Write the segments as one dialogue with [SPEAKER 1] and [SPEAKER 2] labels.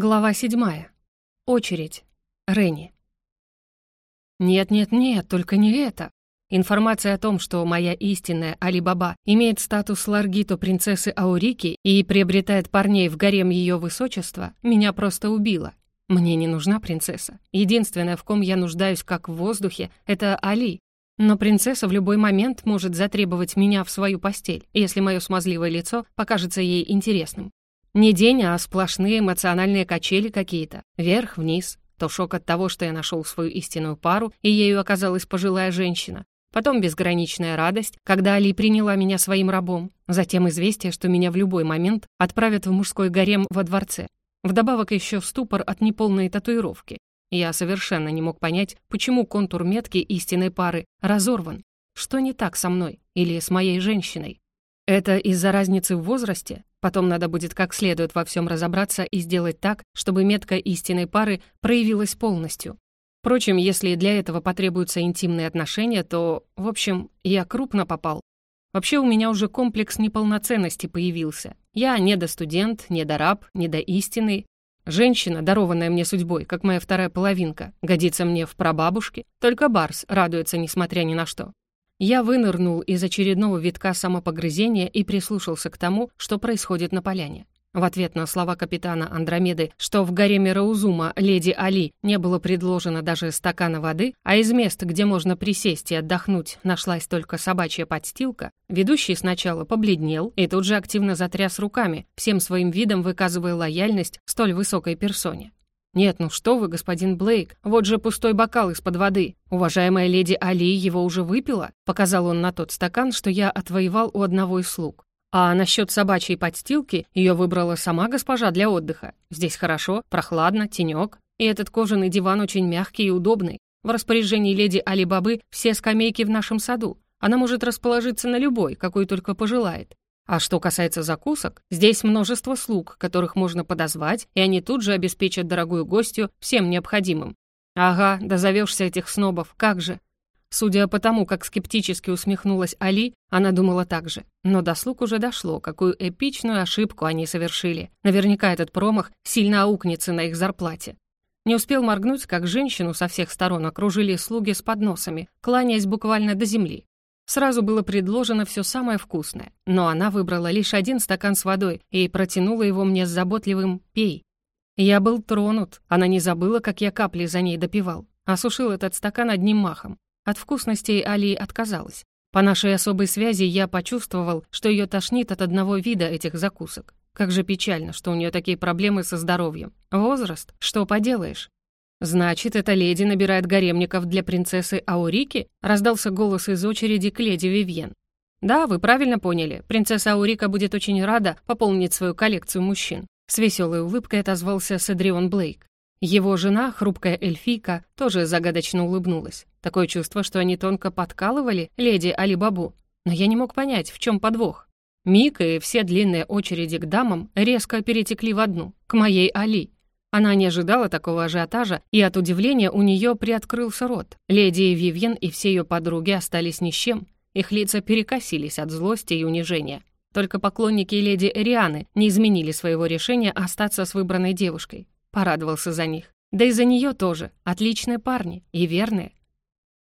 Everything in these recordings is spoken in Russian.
[SPEAKER 1] Глава седьмая. Очередь. Ренни. Нет-нет-нет, только не это. Информация о том, что моя истинная Али-Баба имеет статус Ларгито принцессы Аурики и приобретает парней в гарем ее высочества, меня просто убила. Мне не нужна принцесса. Единственное, в ком я нуждаюсь как в воздухе, это Али. Но принцесса в любой момент может затребовать меня в свою постель, если мое смазливое лицо покажется ей интересным. Не день, а сплошные эмоциональные качели какие-то. Вверх-вниз. То шок от того, что я нашел свою истинную пару, и ею оказалась пожилая женщина. Потом безграничная радость, когда Али приняла меня своим рабом. Затем известие, что меня в любой момент отправят в мужской гарем во дворце. Вдобавок еще ступор от неполной татуировки. Я совершенно не мог понять, почему контур метки истинной пары разорван. Что не так со мной или с моей женщиной? Это из-за разницы в возрасте? Потом надо будет как следует во всем разобраться и сделать так, чтобы метка истинной пары проявилась полностью. Впрочем, если для этого потребуются интимные отношения, то, в общем, я крупно попал. Вообще у меня уже комплекс неполноценности появился. Я не до студент, не до раб, не до истины. Женщина, дарованная мне судьбой, как моя вторая половинка, годится мне в прабабушке. Только Барс радуется, несмотря ни на что. Я вынырнул из очередного витка самопогрызения и прислушался к тому, что происходит на поляне. В ответ на слова капитана Андромеды, что в гареме Раузума леди Али не было предложено даже стакана воды, а из мест, где можно присесть и отдохнуть, нашлась только собачья подстилка, ведущий сначала побледнел и тут же активно затряс руками, всем своим видом выказывая лояльность столь высокой персоне. «Нет, ну что вы, господин Блейк, вот же пустой бокал из-под воды. Уважаемая леди Али его уже выпила?» Показал он на тот стакан, что я отвоевал у одного из слуг. А насчет собачьей подстилки ее выбрала сама госпожа для отдыха. Здесь хорошо, прохладно, тенек. И этот кожаный диван очень мягкий и удобный. В распоряжении леди Али Бабы все скамейки в нашем саду. Она может расположиться на любой, какой только пожелает. А что касается закусок, здесь множество слуг, которых можно подозвать, и они тут же обеспечат дорогую гостью всем необходимым. Ага, дозовешься этих снобов, как же. Судя по тому, как скептически усмехнулась Али, она думала так же. Но до слуг уже дошло, какую эпичную ошибку они совершили. Наверняка этот промах сильно аукнется на их зарплате. Не успел моргнуть, как женщину со всех сторон окружили слуги с подносами, кланяясь буквально до земли. Сразу было предложено все самое вкусное, но она выбрала лишь один стакан с водой и протянула его мне с заботливым «пей». Я был тронут, она не забыла, как я капли за ней допивал. Осушил этот стакан одним махом. От вкусностей Али отказалась. По нашей особой связи я почувствовал, что ее тошнит от одного вида этих закусок. Как же печально, что у нее такие проблемы со здоровьем. Возраст? Что поделаешь? «Значит, эта леди набирает гаремников для принцессы Аурики?» — раздался голос из очереди к леди Вивьен. «Да, вы правильно поняли. Принцесса Аурика будет очень рада пополнить свою коллекцию мужчин». С веселой улыбкой отозвался Седрион Блейк. Его жена, хрупкая эльфийка, тоже загадочно улыбнулась. Такое чувство, что они тонко подкалывали леди Алибабу. Но я не мог понять, в чем подвох. Мика и все длинные очереди к дамам резко перетекли в одну, к моей Али. Она не ожидала такого ажиотажа, и от удивления у нее приоткрылся рот. Леди Вивьен и все ее подруги остались ни с чем. Их лица перекосились от злости и унижения. Только поклонники леди Эрианы не изменили своего решения остаться с выбранной девушкой. Порадовался за них. Да и за нее тоже. Отличные парни и верные.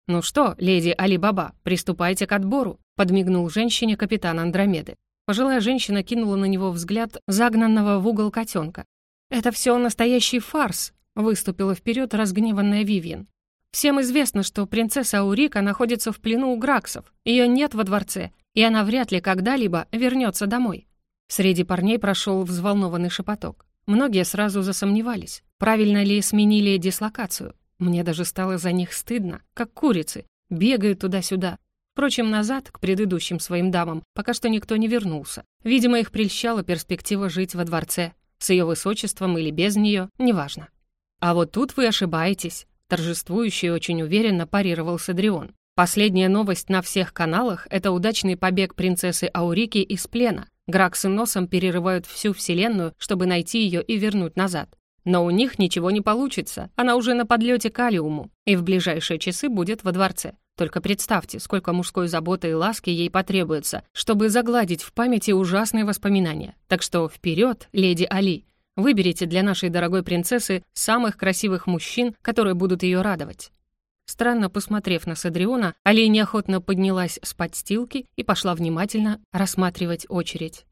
[SPEAKER 1] «Ну что, леди Али-Баба, приступайте к отбору», подмигнул женщине капитан Андромеды. Пожилая женщина кинула на него взгляд загнанного в угол котенка. «Это все настоящий фарс», — выступила вперед разгневанная Вивьен. «Всем известно, что принцесса Аурика находится в плену у Граксов. Ее нет во дворце, и она вряд ли когда-либо вернется домой». Среди парней прошел взволнованный шепоток. Многие сразу засомневались, правильно ли сменили дислокацию. Мне даже стало за них стыдно, как курицы, бегают туда-сюда. Впрочем, назад, к предыдущим своим дамам, пока что никто не вернулся. Видимо, их прельщала перспектива жить во дворце, с ее высочеством или без нее, неважно. А вот тут вы ошибаетесь, торжествующий и очень уверенно парировал Садрион. Последняя новость на всех каналах — это удачный побег принцессы Аурики из плена. Граксы носом перерывают всю вселенную, чтобы найти ее и вернуть назад. Но у них ничего не получится, она уже на подлете к Алиуму, и в ближайшие часы будет во дворце. Только представьте, сколько мужской заботы и ласки ей потребуется, чтобы загладить в памяти ужасные воспоминания. Так что вперед, леди Али! Выберите для нашей дорогой принцессы самых красивых мужчин, которые будут ее радовать». Странно посмотрев на Садриона, Алия неохотно поднялась с подстилки и пошла внимательно рассматривать очередь.